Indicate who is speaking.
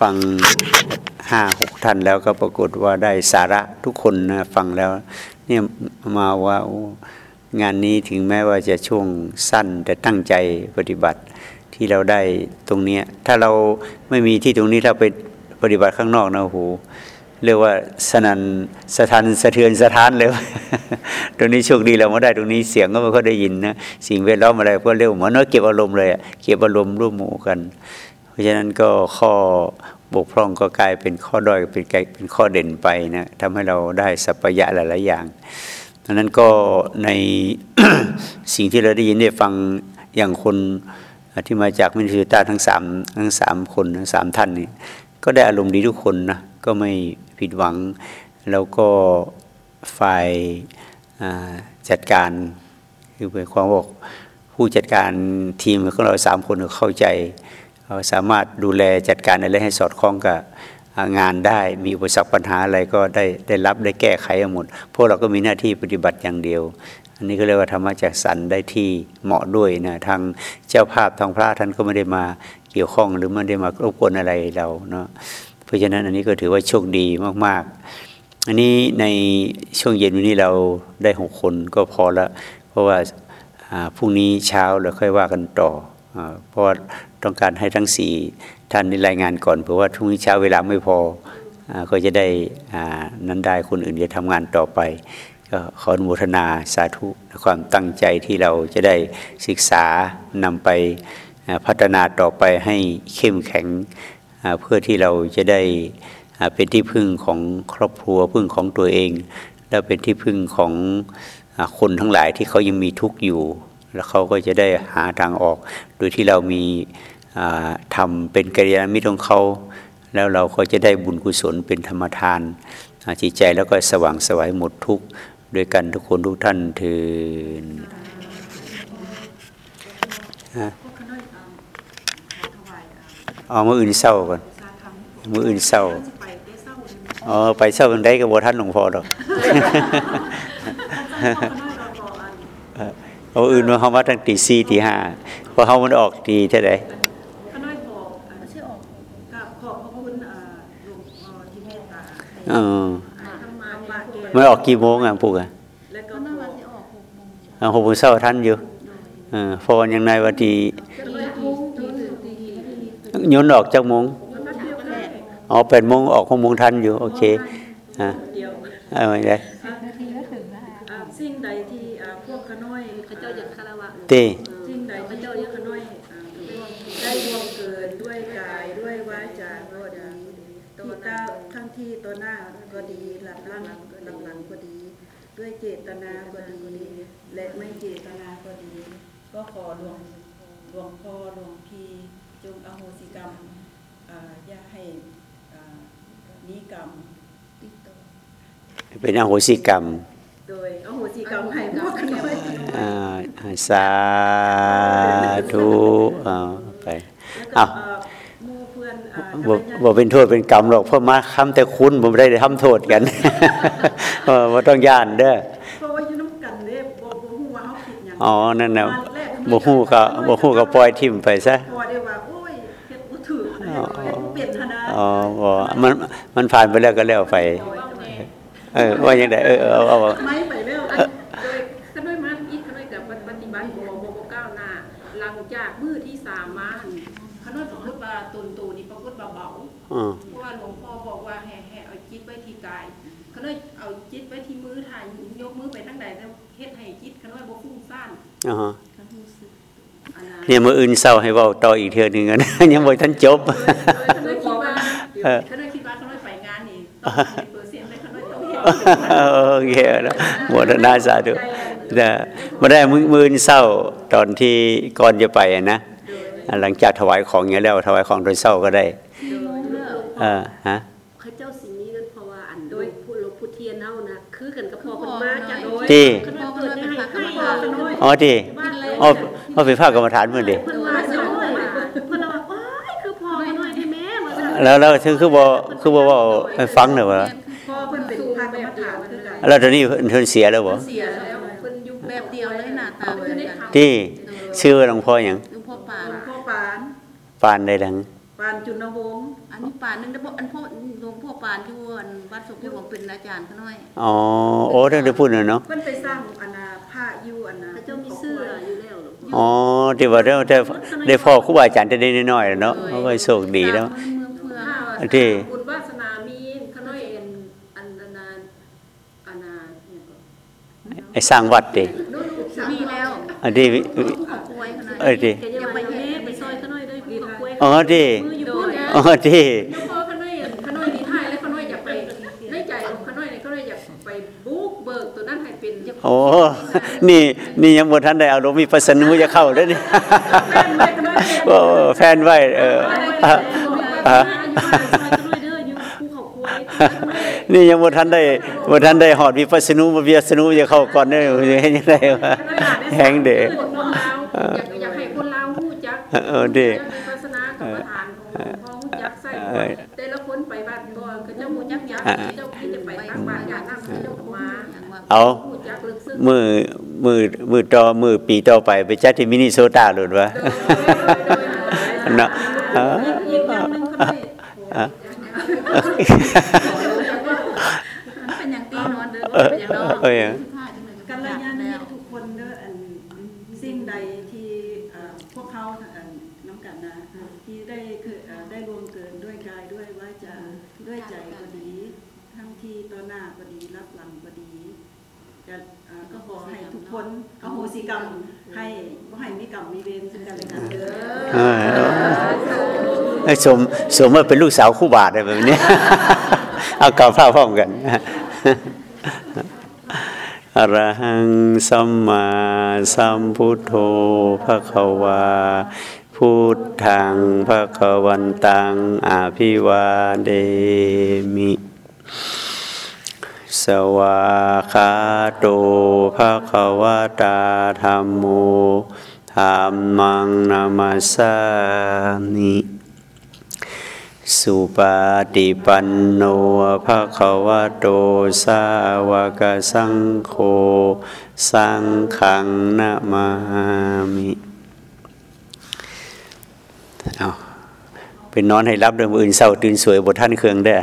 Speaker 1: ฟังห้าหกท่านแล้วก็ปรากฏว่าได้สาระทุกคนนะฟังแล้ว เนี่ยมาว่างานนี้ถึงแม้ว่าจะช่วงสั้นแต่ตั้งใจปฏิบัติที่เราได้ตรงเนี้ยถ้าเราไม่มีที่ตรงนี้เราไปปฏิบัติข้างนอกนะโอ้โหเรียกว่าสนันสะทันสะเทือนสะท้านเลย ตรงนี้โชคดีเรามาได้ตรงนี้เสียงก็ไม่ค่อยได้ยินนะสิ่งแวดล้อมอะไรก็เร็วเหมือนว่าเก็บอารมณ์เลยเก็บอารมณ์ร่วมหมู่กัน เพราะฉะนั้นก็ข้อบกพร่องก็กลายเป็นข้อด้อยเป็นกลายเป็นข้อเด่นไปนะทำให้เราได้สัพยะหลายๆอย่างดังนั้นก็ในสิ่งที่เราได้ยินได้ฟังอย่างคนที่มาจากมินิสิตาทั้งสามทั้งสามคนทั้งสามท่านนี่ก็ได้อารมณ์ดีทุกคนนะก็ไม่ผิดหวัง แล้วก็ฝ่ายจัดการคือเป็นความบอกผู้จัดการทีมของเราสามคนเข้าใจ สามารถดูแลจัดการอะไรให้สอดคล้องกับงานได้ มีอุปสรรคปัญหาอะไรก็ได้ได้รับได้แก้ไขหมด พวกเราก็มีหน้าที่ปฏิบัติอย่างเดียว อันนี้ก็เรียกว่าธรรมะจากสันได้ที่เหมาะด้วยนะทางเจ้าภาพทางพระท่านก็ไม่ได้มาเกี่ยวข้องหรือไม่ได้มารบกวนอะไรเราเนาะเพราะฉะนั้นอันนี้ก็ถือว่าโชคดีมากๆ อันนี้ในช่วงเย็นวันนี้เราได้หกคนก็พอละเพราะว่าพรุ่งนี้เช้าเราค่อยว่ากันต่อ เพราะว่าต้องการให้ทั้งสี่ท่านได้รายงานก่อนเพราะว่าพรุ่งนี้เช้าเวลาไม่พออก็จะได้นั้นได้คนอื่นจะทำงานต่อไป ก็ขออนุโมทนาสาธุความตั้งใจที่เราจะได้ศึกษานำไปพัฒนาต่อไปให้เข้มแข็งเพื่อที่เราจะได้เป็นที่พึ่งของครอบครัวพึ่งของตัวเอง แล้วเป็นที่พึ่งของคนทั้งหลายที่เขายังมีทุกข์อยู่ แล้วเขาก็จะได้หาทางออก โดยที่เรามีทำเป็นกิริยามิตรของเขา แล้วเราก็จะได้บุญกุศลเป็นธรรมทานจิตใจแล้วก็สว่างไสวายหมดทุกข์ด้วยกันทุกคนทุกท่านเถินะเอามืออื่นเศร้าก่อนมืออื่นเศร้าอ๋อไปเช่ากันได้กับบท่านหลวงพ่อดอก เอาอื่นมาเขามาตั้งตีสี่ตีห้าพอเขามันออกตีเท่าไหร่
Speaker 2: ข้าน้อยบอกอ่าชื่อออกกับขอบพระคุณอ่าหลวงพ่อที่เมตตา
Speaker 1: เออ
Speaker 2: ทำมาว่าแก
Speaker 1: มันออกกี่โมงอะปุ๊กอะ
Speaker 2: แล้วก็
Speaker 3: ก็น่า
Speaker 2: บอ
Speaker 3: ว่ากสิออกหกโมงเช้า
Speaker 1: เอาหกโมงเช้าท่านอยู่เออพอวันยังไงวันที่
Speaker 2: ก็เลยทุกทีทีที
Speaker 1: ยนต์ออกจากโมง
Speaker 2: มันก็เดียวกัน
Speaker 1: อ๋อแปดโมงออกหกโมงทันอยู่ โอเคอ่า
Speaker 2: เดียว
Speaker 1: เอาไว้ได้
Speaker 3: นาทีก็ถึงนะคะ
Speaker 2: อ่าสิ่งใดที่อ่าพวก ข้าน้อย
Speaker 3: พระเจ้าอยากคารวะ
Speaker 1: เต้
Speaker 2: สิ่งใดพระเจ้าเรียกข้าน้อยอ่าได้ร่วมเกินด้วยกายด้วยวาจาก็ดีที่ต้าทั้งที่ตัวหน้าก็ดีหลับหลังหลับหลังก็ดี ด้วยเจตนาก็ดีและไม่เจตนาก็ดี ก็ขอหลวงหลวงพ่อหลวงพี่จงอโหสิกรรมอ่าอย่าให้อ่านิกรรม
Speaker 3: ติดตัว
Speaker 1: เป็นอโหสิกรรม
Speaker 2: โดยอโหสิกรรมให้พวกกันด้วย
Speaker 1: อ่า สาธุเอาไป
Speaker 2: แล้วก็
Speaker 1: เอา
Speaker 2: เอ่อหมู่เพื่อนอ่า
Speaker 1: บ่บ่เป็นโทษเป็นกรรมหรอกเพราะมาคำแต่คุณผมได้ทำโทษกันเออบ่ต้องย่านเด้อ
Speaker 2: เพราะว่าอยู่น้ำกันเด้บ่บ่ฮู้ว่าเฮาผิดหยัง
Speaker 1: อ๋อ นั่นน่ะบ่ฮู้ก็บ่ฮู้ก็ปล่อยทิ่มไปซะ
Speaker 2: พอได้ว่าโอ้ยเฮ็ดบ่ถูกเฮ็ดเฮ็ดบ่เป็นธนา
Speaker 1: อ๋อบ่มันมันผ่านไปแล้วก็แล้วไป เออว่าจังไดเออเอาเอา เพ
Speaker 4: ราะว่าหลวงพ่อบอกว่าให้ให้เอาจิตไว้ที่กายขน้อยเอาจิตไว้ที่มือถ่ายยกมือไปทั้งใดแล้วเฮ็ดให้จิตขน้อยบ่ฟุ้งซ่าน
Speaker 1: อ๋อฮะ
Speaker 4: อันนั้น
Speaker 1: เนี่ยมื้ออื่นเช้าให้เว้าต่ออีกเทื่อหนึงอะนะยังบ่ทันจบ
Speaker 4: ขน้อยคิดว่า
Speaker 1: เออ
Speaker 4: ขน้อยคิดว่าขน้อยไปงานนี่ต้องมีเปอร์เซ็นต์เลยขน้อยต้องเฮ็ด
Speaker 1: โอเคแล้วหมดนาสาธุแต่มาได้มือมือเศร้าตอนที่ก่อนจะไปอะนะหลังจากถวายของอย่างนี้แล้วถวายของตอนเศร้าก็ได้
Speaker 3: สี่โมง เลิก
Speaker 1: เออฮะ
Speaker 5: ข้าเจ้าสิมีนั่นเพราะว่าอันโดยผู้หลวงผู้เทียนเฮานะคือกันกับพ่อเพิ่นมาจากโดย
Speaker 1: ที่
Speaker 5: ขนมเกิดได้ให้ให้พ่อขนม
Speaker 1: อ๋อที่อ๋ออ๋อไปภาคกรรมฐานมื้อดิ
Speaker 5: เพิ่นมาจากโดยเพิ่นว่าว้ายคือพ่อขน้อยที่แม่ว่าซั่น
Speaker 1: แล้วแล้วคือคือบ่คือบ่เว้าให้ฟังหน่อยว่า
Speaker 2: พ่อเพิ่นเป็นพระกรรมฐานคือกัน
Speaker 1: แล้วตอนนี้เพิ่นเพิ่นเสียแล้วบ่
Speaker 3: เสียแล้วเพิ่นอยู่แบบเดียวเลยหน้าตาเหมือนกัน
Speaker 1: ที่ชื่อหลวงพ่อหยัง
Speaker 3: หลวงพ่อปาน
Speaker 2: หลวงพ่อปาน
Speaker 1: ปานได้ดัง
Speaker 2: ปานจุนวงศ์
Speaker 3: อานนี้ป่านนึงได้บ่อันพ่อหลวงพ่อปานอยู่อันวัดสมเด็จผมเป็นอาจารย์เขาน้อย
Speaker 1: อ๋อโอ้ท่านได้พูดน่ะเนาะ
Speaker 2: เพิ่นไปสร้างอันน่ะผ้าอยู่อันน่ะ
Speaker 5: พระเจ้ามีเสื้ออยู่แล้วหลวงพ่อ
Speaker 1: อ๋อที่ว่าได้ได้ได้พ่อครูบาอาจารย์จะได้น้อยๆเนาะเขาก็โชคดีแล้ว
Speaker 3: เมืองเพื่อ
Speaker 4: ถ้าว่า
Speaker 1: อันที่
Speaker 4: บุญวาสนามีขน้อยเอ็นอันอันนาอันนาเนี่ยก็
Speaker 1: ไอ้สร้างวัดดิ
Speaker 4: นู่นๆ
Speaker 3: มีแล้ว
Speaker 1: อันที่
Speaker 3: ผู้ขอบป่วยเขาน้อย
Speaker 1: เอ้ยดิ
Speaker 5: แกจะไปแม่ไป อ๋อดิมืออยู่พูดนะ
Speaker 1: อ๋อดิ
Speaker 4: ยกพ่อขน้อยขน้อยดีท้ายแล้วขน้อยอยากไปในใจของขน้อยเนี่ยขน้อยอยากไปบุกเบิกตัวนั้นให้เป็น
Speaker 1: โอ้นี่นี่ยังบ่ทันได้อารมณ์มีประสนูจะเข้าเด้อนี่โอ้แฟนไว้เอออะอะนี่ยังบ่ทันได้บ่ทันได้หอดวิปัสสนูมาวิปัสสนูจะเข้าก่อนเด้อเฮ็ดจังไดวะแฮงเด้
Speaker 4: คนลาวอยากอยากให้คนลาวฮู้จัก
Speaker 1: เออดิ
Speaker 4: จักในศาสนา กับประธานของพ่อฮู้จักใส่แต่ละคนไปบ้านบ่เขาเจ้าฮู้จักหยังเขาเจ้าที่จะไปตั้งบ้านญาตินำเขาเจ้ามา
Speaker 1: เอามือมือมือต่อมือปีต่อไปไปจัดที่มินิโซตาโลดวะเนาะเออ
Speaker 2: อีกอย่างหนึงก็ได้
Speaker 1: อะ
Speaker 3: มันเป็นอย่างตีนอนเด้อ
Speaker 1: เป็
Speaker 3: นอย่างนอน
Speaker 2: กัลยาณมิตรทุกคนเด้อสิ่งใดที่พวกเขาอันน้ำ กันนะที่ได้คือเอ่อได้รวมเกินด้วยกายด้วยว่าจาด้วยใจก็ดี ทั้งที่ต่อหน้าก็ดีรับหลังก็ดีก็เอ่อก็ขอให้ทุกคนอโหสิกรรมให้บ่ให้มีกรรมมีเวรซึ่งกันและกันเด้อ
Speaker 1: ให้สมสมว่าเป็นลูกสาวคู่บาทอะไรแบบนี้เอากลับพร้าพร้อมกันอรหังสัมมาสัมพุทโธภะคะวา พุทธังภะควันตังอาภิวาเดมิ สวาคาโตภะควะตาธรรมโมธรรมังนามาสามิสุปาติปันโนภะคะวะโตสาวกสังโฆสังฆังนะมามิ เอาเป็นนอนให้รับเดิมออื่นเศร้าตื่นสวยบทท่านเครืองได้